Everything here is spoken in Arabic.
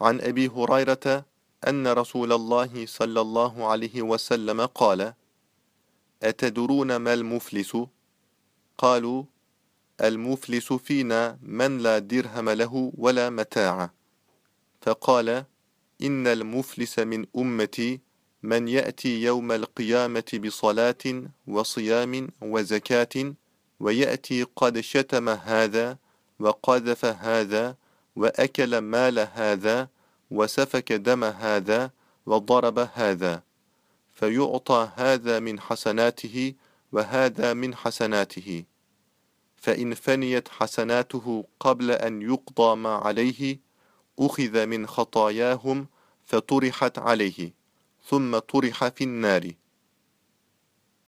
عن أبي هريرة أن رسول الله صلى الله عليه وسلم قال أتدرون ما المفلس؟ قالوا المفلس فينا من لا درهم له ولا متاع فقال إن المفلس من أمتي من يأتي يوم القيامة بصلاة وصيام وزكاة ويأتي قد شتم هذا وقذف هذا وأكل مال هذا وسفك دم هذا وضرب هذا فيعطى هذا من حسناته وهذا من حسناته. فإن فنيت حسناته قبل أن يقضى ما عليه أخذ من خطاياهم فطرحت عليه ثم طرح في النار.